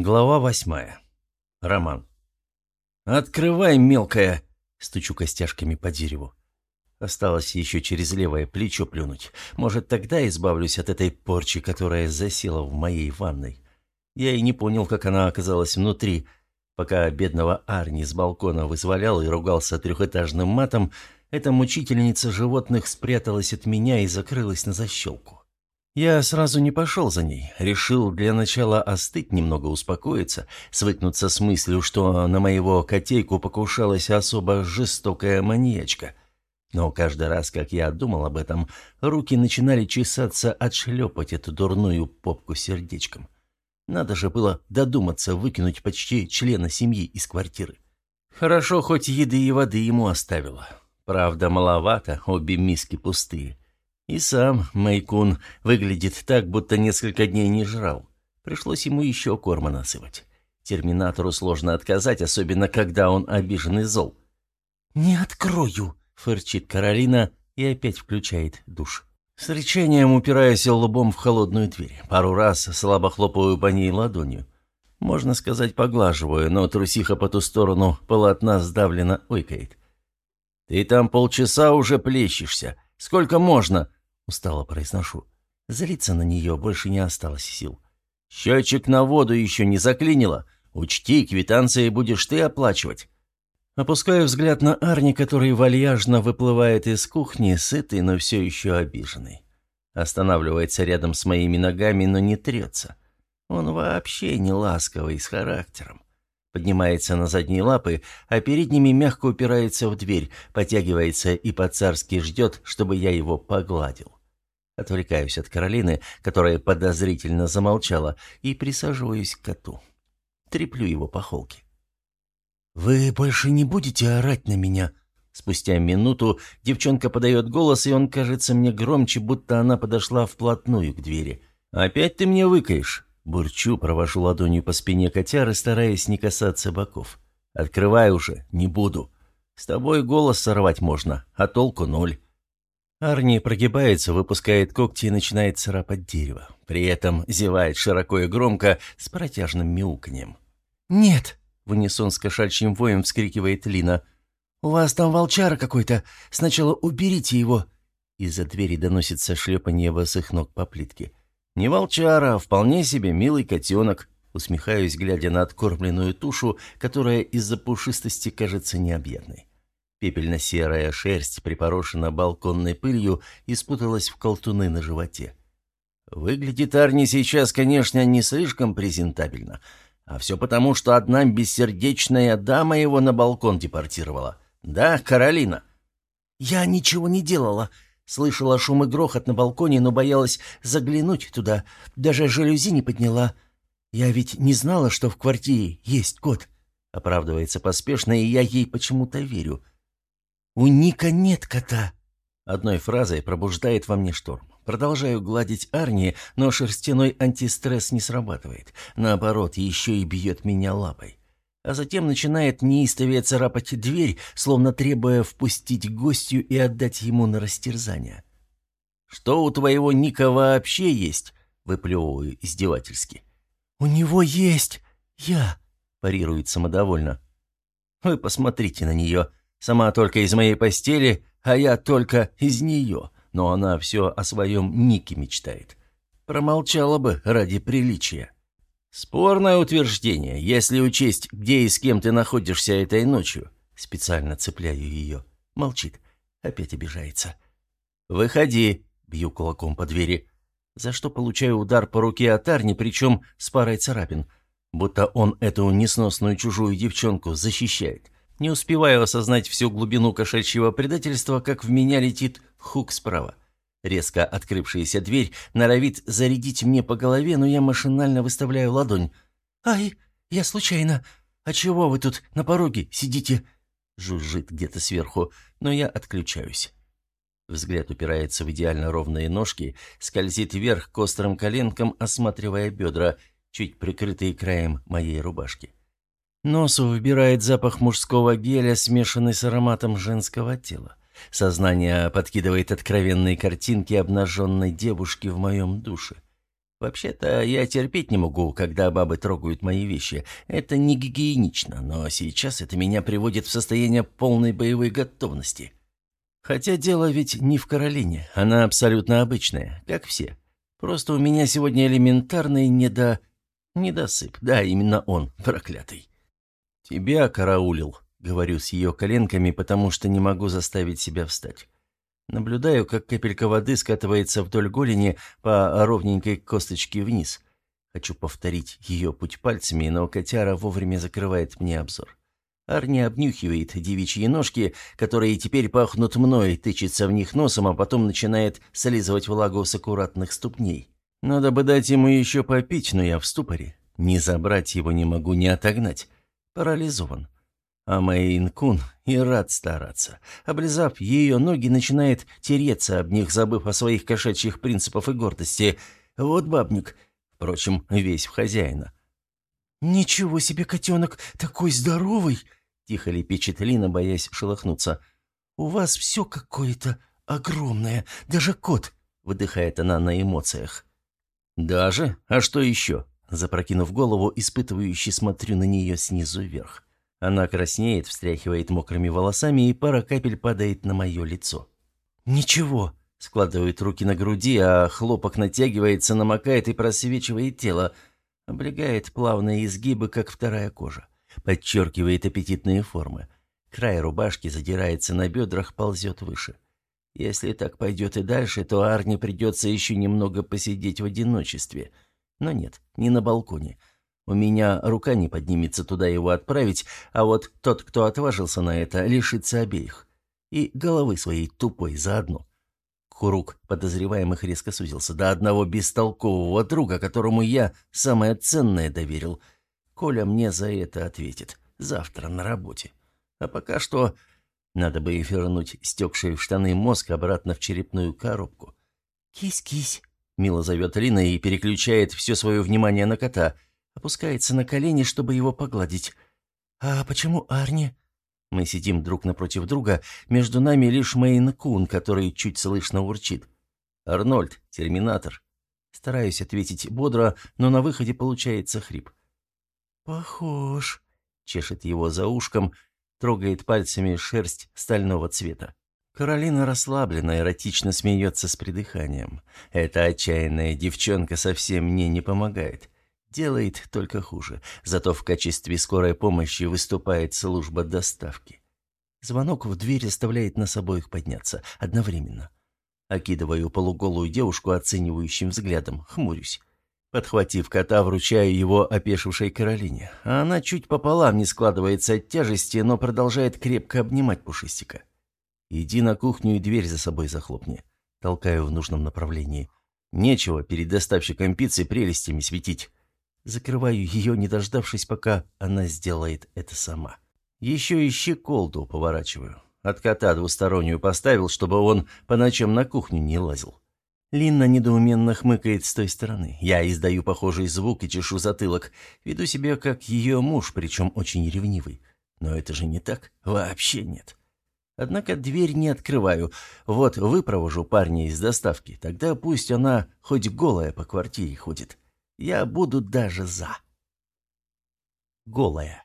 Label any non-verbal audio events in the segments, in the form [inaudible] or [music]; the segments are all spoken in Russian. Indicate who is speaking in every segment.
Speaker 1: Глава восьмая. Роман. «Открывай, мелкая!» — стучу костяшками по дереву. Осталось еще через левое плечо плюнуть. Может, тогда избавлюсь от этой порчи, которая засела в моей ванной. Я и не понял, как она оказалась внутри. Пока бедного Арни с балкона вызволял и ругался трехэтажным матом, эта мучительница животных спряталась от меня и закрылась на защелку. Я сразу не пошел за ней. Решил для начала остыть, немного успокоиться, свыкнуться с мыслью, что на моего котейку покушалась особо жестокая маньячка. Но каждый раз, как я думал об этом, руки начинали чесаться отшлепать эту дурную попку сердечком. Надо же было додуматься выкинуть почти члена семьи из квартиры. Хорошо, хоть еды и воды ему оставила. Правда, маловато, обе миски пустые. И сам Майкун выглядит так, будто несколько дней не жрал. Пришлось ему еще корма насыпать. Терминатору сложно отказать, особенно когда он обижен и зол. «Не открою!» — фырчит Каролина и опять включает душ. С рычанием упираясь лбом в холодную дверь. Пару раз слабо хлопаю по ней ладонью. Можно сказать, поглаживаю, но трусиха по ту сторону полотна сдавленно ойкает. «Ты там полчаса уже плещешься. Сколько можно?» Устало произношу. Злиться на нее больше не осталось сил. «Счетчик на воду еще не заклинило. Учти, квитанции будешь ты оплачивать». Опускаю взгляд на Арни, который вальяжно выплывает из кухни, сытый, но все еще обиженный. Останавливается рядом с моими ногами, но не трется. Он вообще не ласковый, с характером. Поднимается на задние лапы, а передними мягко упирается в дверь, потягивается и по-царски ждет, чтобы я его погладил. Отвлекаюсь от Каролины, которая подозрительно замолчала, и присаживаюсь к коту. Треплю его по холке. «Вы больше не будете орать на меня?» Спустя минуту девчонка подает голос, и он кажется мне громче, будто она подошла вплотную к двери. «Опять ты мне выкаешь?» Бурчу, провожу ладонью по спине котяры, стараясь не касаться боков. «Открывай уже, не буду. С тобой голос сорвать можно, а толку ноль». Арни прогибается, выпускает когти и начинает царапать дерево. При этом зевает широко и громко, с протяжным мяуканьем. «Нет!» — в унисон с кошачьим воем вскрикивает Лина. «У вас там волчара какой-то. Сначала уберите его!» Из-за двери доносится шлепанье босых ног по плитке. «Не волчара, а вполне себе милый котенок», усмехаюсь, глядя на откормленную тушу, которая из-за пушистости кажется необъятной. Пепельно-серая шерсть припорошена балконной пылью и спуталась в колтуны на животе. Выглядит Арни сейчас, конечно, не слишком презентабельно. А все потому, что одна бессердечная дама его на балкон депортировала. Да, Каролина? «Я ничего не делала», Слышала шум и грохот на балконе, но боялась заглянуть туда. Даже жалюзи не подняла. Я ведь не знала, что в квартире есть кот. Оправдывается поспешно, и я ей почему-то верю. «У Ника нет кота!» Одной фразой пробуждает во мне шторм. Продолжаю гладить Арни, но шерстяной антистресс не срабатывает. Наоборот, еще и бьет меня лапой. А затем начинает неистовее царапать дверь, словно требуя впустить гостю и отдать ему на растерзание. «Что у твоего Ника вообще есть?» — выплевываю издевательски. «У него есть я!» — парирует самодовольно. «Вы посмотрите на нее!» Сама только из моей постели, а я только из нее. Но она все о своем Нике мечтает. Промолчала бы ради приличия. Спорное утверждение, если учесть, где и с кем ты находишься этой ночью. Специально цепляю ее. Молчит. Опять обижается. «Выходи», — бью кулаком по двери. За что получаю удар по руке от Арни, причем с парой царапин. Будто он эту несносную чужую девчонку защищает. Не успеваю осознать всю глубину кошачьего предательства, как в меня летит хук справа. Резко открывшаяся дверь норовит зарядить мне по голове, но я машинально выставляю ладонь. «Ай, я случайно. А чего вы тут на пороге сидите?» Жужжит где-то сверху, но я отключаюсь. Взгляд упирается в идеально ровные ножки, скользит вверх к острым коленкам, осматривая бедра, чуть прикрытые краем моей рубашки. Носу выбирает запах мужского геля, смешанный с ароматом женского тела. Сознание подкидывает откровенные картинки обнаженной девушки в моем душе. Вообще-то я терпеть не могу, когда бабы трогают мои вещи. Это не гигиенично, но сейчас это меня приводит в состояние полной боевой готовности. Хотя дело ведь не в Каролине, она абсолютно обычная, как все. Просто у меня сегодня элементарный недо... недосып. Да, именно он, проклятый. «Тебя караулил», — говорю с ее коленками, потому что не могу заставить себя встать. Наблюдаю, как капелька воды скатывается вдоль голени по ровненькой косточке вниз. Хочу повторить ее путь пальцами, но котяра вовремя закрывает мне обзор. Арни обнюхивает девичьи ножки, которые теперь пахнут мной, тычется в них носом, а потом начинает слизывать влагу с аккуратных ступней. Надо бы дать ему еще попить, но я в ступоре. Не забрать его не могу, не отогнать. Парализован. А Мэйн-кун и рад стараться. Облизав ее ноги, начинает тереться об них, забыв о своих кошачьих принципах и гордости. Вот бабник. Впрочем, весь в хозяина. «Ничего себе, котенок, такой здоровый!» — тихо лепечет Лина, боясь шелохнуться. «У вас все какое-то огромное, даже кот!» — выдыхает она на эмоциях. «Даже? А что еще?» Запрокинув голову, испытывающе смотрю на нее снизу вверх. Она краснеет, встряхивает мокрыми волосами, и пара капель падает на мое лицо. «Ничего», — складывает руки на груди, а хлопок натягивается, намокает и просвечивает тело. Облегает плавные изгибы, как вторая кожа. Подчеркивает аппетитные формы. Край рубашки задирается на бедрах, ползет выше. Если так пойдет и дальше, то Арне придется еще немного посидеть в одиночестве. Но нет, не на балконе. У меня рука не поднимется туда его отправить, а вот тот, кто отважился на это, лишится обеих. И головы своей тупой заодно. Круг подозреваемых резко сузился до одного бестолкового друга, которому я самое ценное доверил. Коля мне за это ответит. Завтра на работе. А пока что надо бы и вернуть стекший в штаны мозг обратно в черепную коробку. «Кись-кись», — мило зовет Лина и переключает все свое внимание на кота — Опускается на колени, чтобы его погладить. «А почему Арни?» Мы сидим друг напротив друга, между нами лишь Мэйн Кун, который чуть слышно урчит. «Арнольд, терминатор». Стараюсь ответить бодро, но на выходе получается хрип. «Похож», — чешет его за ушком, трогает пальцами шерсть стального цвета. Каролина расслабленно, эротично смеется с придыханием. Эта отчаянная девчонка совсем мне не помогает. Делает только хуже. Зато в качестве скорой помощи выступает служба доставки. Звонок в дверь заставляет нас обоих подняться. Одновременно. Окидываю полуголую девушку оценивающим взглядом. Хмурюсь. Подхватив кота, вручаю его опешившей Каролине. Она чуть пополам не складывается от тяжести, но продолжает крепко обнимать Пушистика. «Иди на кухню и дверь за собой захлопни». Толкаю в нужном направлении. Нечего перед доставщиком пиццы прелестями светить. Закрываю ее, не дождавшись, пока она сделает это сама. Еще и щеколду поворачиваю. От кота двустороннюю поставил, чтобы он по ночам на кухню не лазил. Линна недоуменно хмыкает с той стороны. Я издаю похожий звук и чешу затылок. Веду себя как ее муж, причем очень ревнивый. Но это же не так. Вообще нет. Однако дверь не открываю. Вот выпровожу парня из доставки. Тогда пусть она хоть голая по квартире ходит. Я буду даже за. Голая.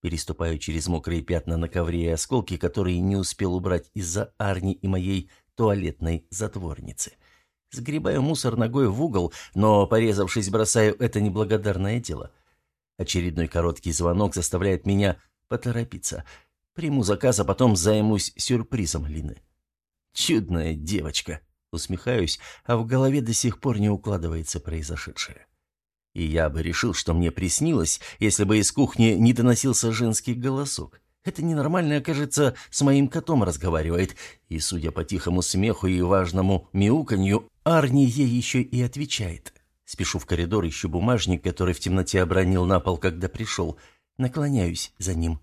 Speaker 1: Переступаю через мокрые пятна на ковре и осколки, которые не успел убрать из-за Арни и моей туалетной затворницы. Сгребаю мусор ногой в угол, но, порезавшись, бросаю это неблагодарное дело. Очередной короткий звонок заставляет меня поторопиться. Приму заказ, а потом займусь сюрпризом Лины. Чудная девочка. Усмехаюсь, а в голове до сих пор не укладывается произошедшее. И я бы решил, что мне приснилось, если бы из кухни не доносился женский голосок. Это ненормальное, кажется, с моим котом разговаривает. И, судя по тихому смеху и важному мяуканью, Арни ей еще и отвечает. Спешу в коридор, ищу бумажник, который в темноте обронил на пол, когда пришел. Наклоняюсь за ним.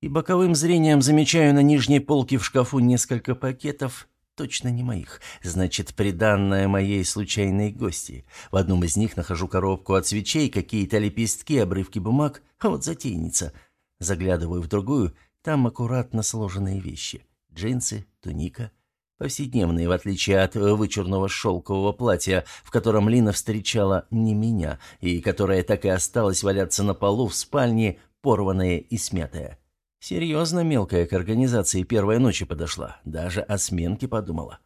Speaker 1: И боковым зрением замечаю на нижней полке в шкафу несколько пакетов, точно не моих. Значит, приданное моей случайной гости. В одном из них нахожу коробку от свечей, какие-то лепестки, обрывки бумаг, а вот затейница. Заглядываю в другую, там аккуратно сложенные вещи. Джинсы, туника. Повседневные, в отличие от вычурного шелкового платья, в котором Лина встречала не меня, и которое так и осталось валяться на полу в спальне, порванное и смятое. Серьезно мелкая к организации первой ночи подошла, даже о сменке подумала.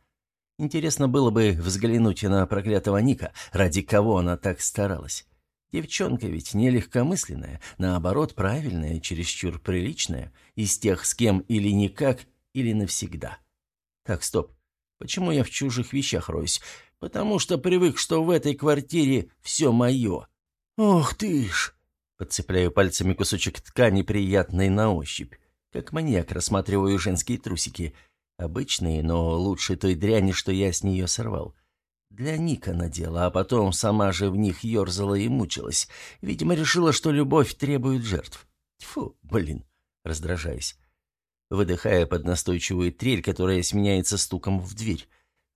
Speaker 1: Интересно было бы взглянуть на проклятого Ника, ради кого она так старалась. Девчонка ведь не легкомысленная, наоборот, правильная, чересчур приличная, из тех, с кем или никак, или навсегда. Так, стоп. Почему я в чужих вещах роюсь? Потому что привык, что в этой квартире все мое. Ох ты ж! Подцепляю пальцами кусочек ткани, приятной на ощупь. Как маньяк рассматриваю женские трусики. Обычные, но лучше той дряни, что я с нее сорвал. Для Ника надела, а потом сама же в них ерзала и мучилась. Видимо, решила, что любовь требует жертв. Тьфу, блин, раздражаясь выдыхая под настойчивую трель, которая сменяется стуком в дверь.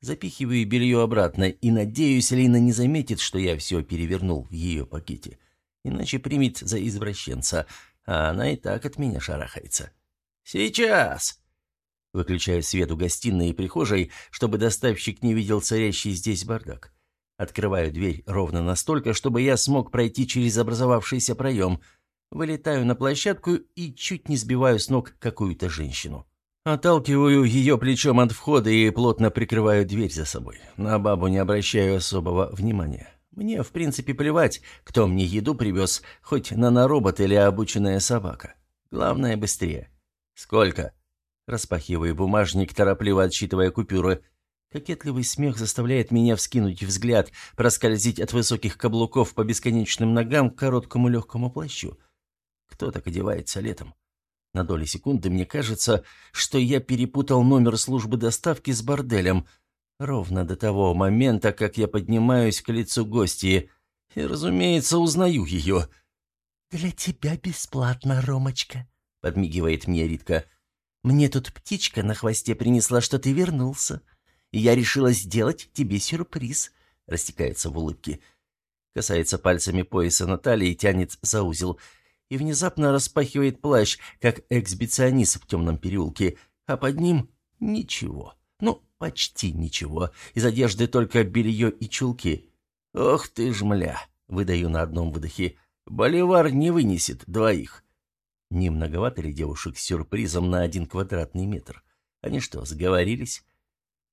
Speaker 1: Запихиваю белье обратно и надеюсь, Лина не заметит, что я все перевернул в ее пакете. Иначе примет за извращенца, а она и так от меня шарахается. «Сейчас!» Выключаю свет у гостиной и прихожей, чтобы доставщик не видел царящий здесь бардак. Открываю дверь ровно настолько, чтобы я смог пройти через образовавшийся проем — Вылетаю на площадку и чуть не сбиваю с ног какую-то женщину. Отталкиваю ее плечом от входа и плотно прикрываю дверь за собой. На бабу не обращаю особого внимания. Мне, в принципе, плевать, кто мне еду привез, хоть наноробот или обученная собака. Главное, быстрее. «Сколько?» Распахиваю бумажник, торопливо отсчитывая купюры. Кокетливый смех заставляет меня вскинуть взгляд, проскользить от высоких каблуков по бесконечным ногам к короткому легкому плащу. Кто так одевается летом? На доли секунды мне кажется, что я перепутал номер службы доставки с борделем. Ровно до того момента, как я поднимаюсь к лицу гостьи. И, разумеется, узнаю ее.
Speaker 2: «Для тебя бесплатно, Ромочка», — подмигивает мне Ритка.
Speaker 1: «Мне тут птичка на хвосте принесла, что ты вернулся. И я решила сделать тебе сюрприз», — растекается в улыбке. Касается пальцами пояса Натальи и тянет за узел — и внезапно распахивает плащ, как эксбиционист в темном переулке, а под ним ничего. Ну, почти ничего. Из одежды только белье и чулки. «Ох ты ж, мля!» — выдаю на одном выдохе. «Боливар не вынесет двоих». Не многовато ли девушек с сюрпризом на один квадратный метр? Они что, сговорились?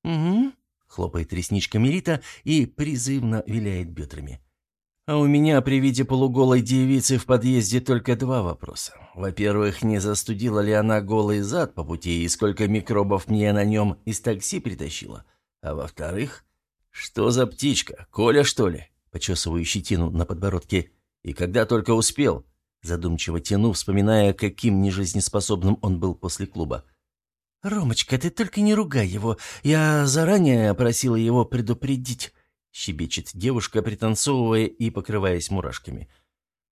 Speaker 1: «Угу», — хлопает ресничками Рита и призывно виляет бедрами. А у меня при виде полуголой девицы в подъезде только два вопроса. Во-первых, не застудила ли она голый зад по пути и сколько микробов мне на нем из такси притащила? А во-вторых, что за птичка, Коля, что ли? Почесываю щетину на подбородке. И когда только успел, задумчиво тяну, вспоминая, каким нежизнеспособным он был после клуба.
Speaker 2: «Ромочка, ты только не ругай его. Я заранее просила его предупредить».
Speaker 1: — щебечет девушка, пританцовывая и покрываясь мурашками.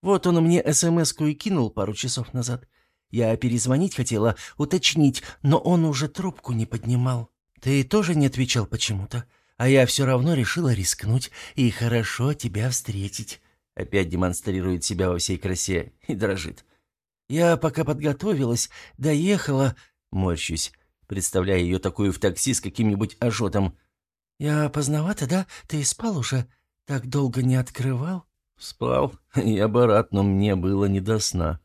Speaker 1: «Вот он мне СМС-ку и кинул пару часов назад. Я перезвонить хотела, уточнить, но он уже трубку не поднимал. Ты тоже не отвечал почему-то, а я все равно решила рискнуть и хорошо тебя встретить». Опять демонстрирует себя во всей красе и дрожит. «Я пока подготовилась, доехала...» Морщусь, представляя ее такую в такси с каким-нибудь ажотом.
Speaker 2: «Я поздновато, да? Ты спал уже? Так долго не открывал?»
Speaker 1: «Спал. [laughs] Я бы рад, но мне было не до сна.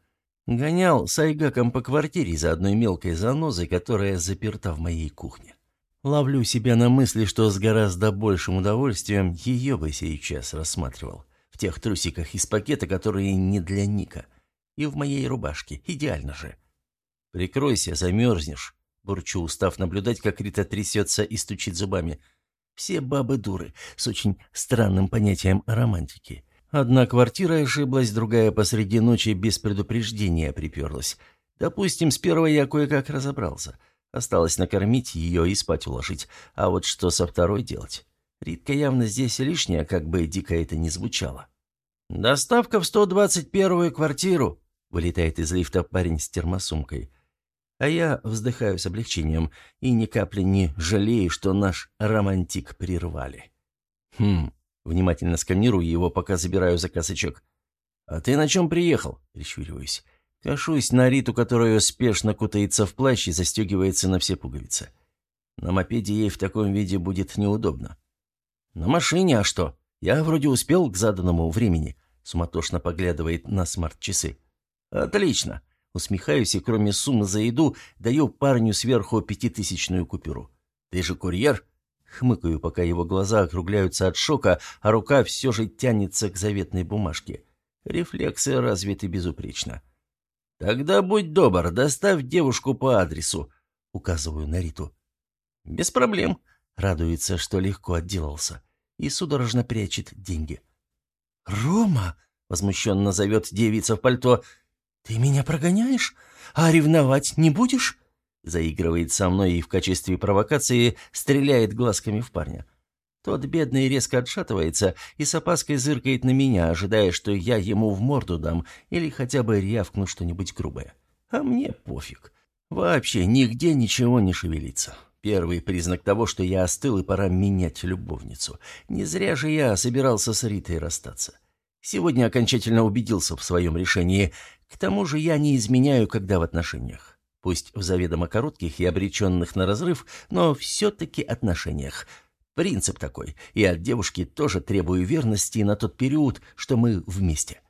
Speaker 1: Гонял с Айгаком по квартире за одной мелкой занозой, которая заперта в моей кухне. Ловлю себя на мысли, что с гораздо большим удовольствием ее бы сейчас рассматривал. В тех трусиках из пакета, которые не для Ника. И в моей рубашке. Идеально же. «Прикройся, замерзнешь», — бурчу, устав наблюдать, как Рита трясется и стучит зубами — все бабы дуры, с очень странным понятием романтики. Одна квартира ошиблась, другая посреди ночи без предупреждения приперлась. Допустим, с первой я кое-как разобрался. Осталось накормить ее и спать уложить. А вот что со второй делать? Ритка явно здесь лишняя, как бы дико это ни звучало. «Доставка в 121-ю квартиру!» — вылетает из лифта парень с термосумкой. А я вздыхаю с облегчением и ни капли не жалею, что наш романтик прервали. Хм, внимательно сканирую его, пока забираю заказочек. «А ты на чем приехал?» — прищуриваюсь. Кашусь на Риту, которая спешно кутается в плащ и застегивается на все пуговицы. На мопеде ей в таком виде будет неудобно. На машине, а что? Я вроде успел к заданному времени. Суматошно поглядывает на смарт-часы. Отлично. Усмехаюсь и кроме суммы за еду даю парню сверху пятитысячную купюру. Ты же курьер? Хмыкаю, пока его глаза округляются от шока, а рука все же тянется к заветной бумажке. Рефлексы развиты безупречно. «Тогда будь добр, доставь девушку по адресу», — указываю на Риту. «Без проблем», — радуется, что легко отделался, и судорожно прячет деньги.
Speaker 2: «Рома!» — возмущенно зовет девица в пальто. «Ты меня прогоняешь? А ревновать не будешь?» Заигрывает со мной и в качестве провокации стреляет глазками в парня. Тот бедный резко отшатывается и с опаской зыркает на меня, ожидая, что я ему в морду дам или хотя бы рявкну что-нибудь грубое. А мне пофиг. Вообще нигде ничего не шевелится. Первый признак того, что я остыл и пора менять любовницу. Не зря же я собирался с Ритой расстаться. Сегодня окончательно убедился в своем решении. К тому же я не изменяю, когда в отношениях. Пусть в заведомо коротких и обреченных на разрыв, но все-таки отношениях – Принцип такой. И от девушки тоже требую верности на тот период, что мы вместе.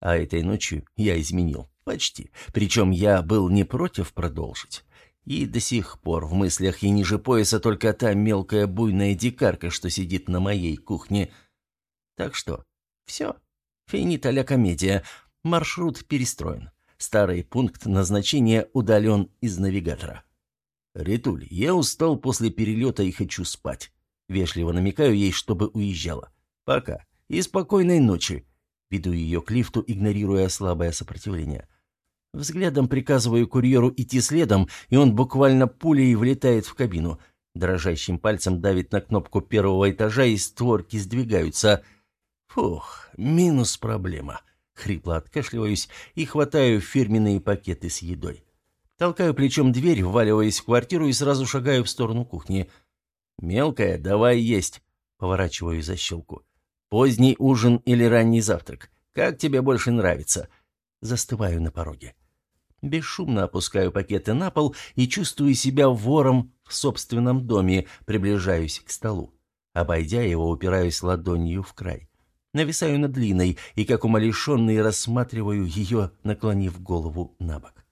Speaker 2: А этой ночью я изменил. Почти. Причем я был не против продолжить. И до сих пор в мыслях и ниже пояса только та мелкая буйная дикарка, что сидит на моей кухне. Так что, все. Финита ля комедия. Маршрут перестроен. Старый пункт назначения удален из навигатора. «Ритуль, я устал после перелета и хочу спать. Вежливо намекаю ей, чтобы уезжала. Пока. И спокойной ночи. Веду ее к лифту, игнорируя слабое сопротивление. Взглядом приказываю курьеру идти следом, и он буквально пулей влетает в кабину. Дрожащим пальцем давит на кнопку первого этажа, и створки сдвигаются. Фух, минус проблема. Хрипло откашливаюсь и хватаю фирменные пакеты с едой. Толкаю плечом дверь, вваливаясь в квартиру и сразу шагаю в сторону кухни. «Мелкая, давай есть», — поворачиваю за щелку. «Поздний ужин или ранний завтрак? Как тебе больше нравится?» Застываю на пороге. Бесшумно опускаю пакеты на пол и чувствую себя вором в собственном доме, приближаюсь к столу. Обойдя его, упираюсь ладонью в край. Нависаю над Линой и, как умалишенный, рассматриваю ее, наклонив голову на бок.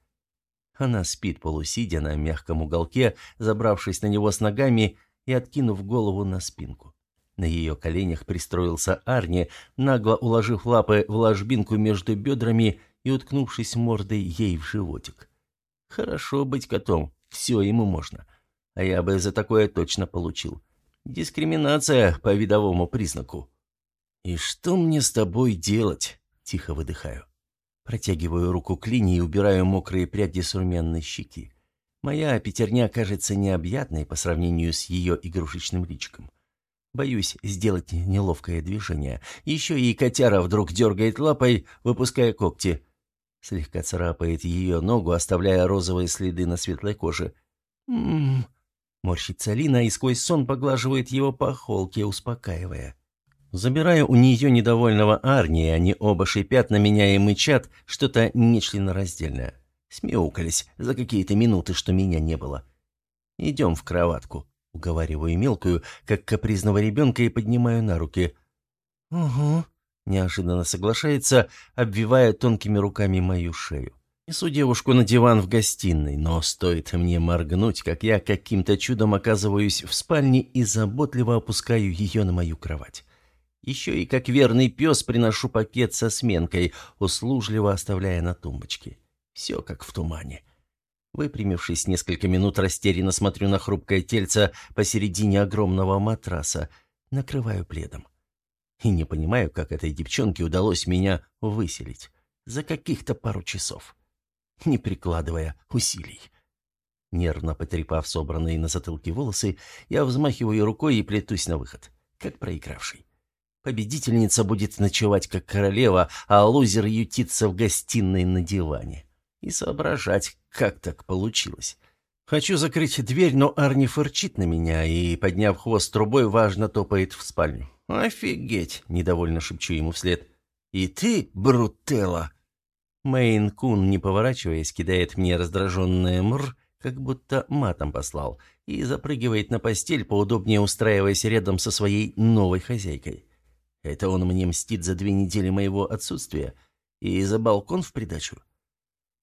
Speaker 2: Она спит полусидя на мягком уголке, забравшись на него с ногами и откинув голову на спинку. На ее коленях пристроился Арни, нагло уложив лапы в ложбинку между бедрами и уткнувшись мордой ей в животик. Хорошо быть котом, все ему можно. А я бы за такое точно получил. Дискриминация по видовому признаку. «И что мне с тобой делать?» – тихо выдыхаю. Протягиваю руку к линии и убираю мокрые пряди с румяной щеки. Моя пятерня кажется необъятной по сравнению с ее игрушечным личиком. Боюсь сделать неловкое движение. Еще и котяра вдруг дергает лапой, выпуская когти. Слегка царапает ее ногу, оставляя розовые следы на светлой коже. «М-м-м», морщится Лина и сквозь сон поглаживает его по холке, успокаивая. Забираю у нее недовольного Арни, они оба шипят на меня и мычат что-то нечленораздельное. Смеукались за какие-то минуты, что меня не было. «Идем в кроватку», — уговариваю мелкую, как капризного ребенка, и поднимаю на руки. «Угу», — неожиданно соглашается, обвивая тонкими руками мою шею. Несу девушку на диван в гостиной, но стоит мне моргнуть, как я каким-то чудом оказываюсь в спальне и заботливо опускаю ее на мою кровать. Еще и как верный пес приношу пакет со сменкой, услужливо оставляя на тумбочке. Все как в тумане. Выпрямившись несколько минут, растерянно смотрю на хрупкое тельце посередине огромного матраса, накрываю пледом. И не понимаю, как этой девчонке удалось меня выселить. За каких-то пару часов. Не прикладывая усилий. Нервно потрепав собранные на затылке волосы, я взмахиваю рукой и плетусь на выход, как проигравший. Победительница будет ночевать как королева, а лузер ютится в гостиной на диване и соображать, как так получилось. Хочу закрыть дверь, но Арни фырчит на меня и, подняв хвост трубой, важно топает в спальню. «Офигеть!» — недовольно шепчу ему вслед. «И ты, Брутелла!» Мэйн Кун, не поворачиваясь, кидает мне раздраженное «мр»,
Speaker 1: как будто матом послал, и запрыгивает на постель, поудобнее устраиваясь рядом со своей новой хозяйкой. Это он мне мстит за две недели моего отсутствия и за балкон в придачу.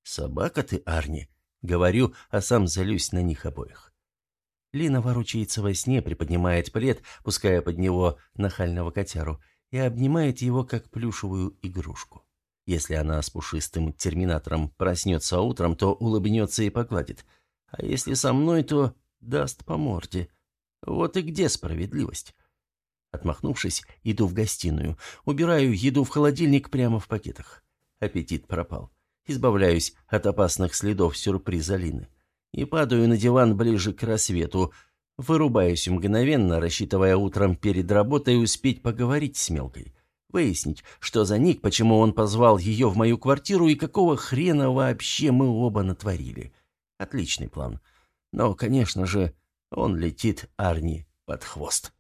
Speaker 1: «Собака ты, Арни!» — говорю, а сам залюсь на них обоих. Лина ворочается во сне, приподнимает плед, пуская под него нахального котяру, и обнимает его, как плюшевую игрушку. Если она с пушистым терминатором проснется утром, то улыбнется и погладит. А если со мной, то даст по морде. Вот и где справедливость? Отмахнувшись, иду в гостиную. Убираю еду в холодильник прямо в пакетах. Аппетит пропал. Избавляюсь от опасных следов сюрприза Лины. И падаю на диван ближе к рассвету. Вырубаюсь мгновенно, рассчитывая утром перед работой успеть поговорить с мелкой. Выяснить, что за ник, почему он позвал ее в мою квартиру и какого хрена вообще мы оба натворили. Отличный план. Но, конечно же, он летит Арни под хвост.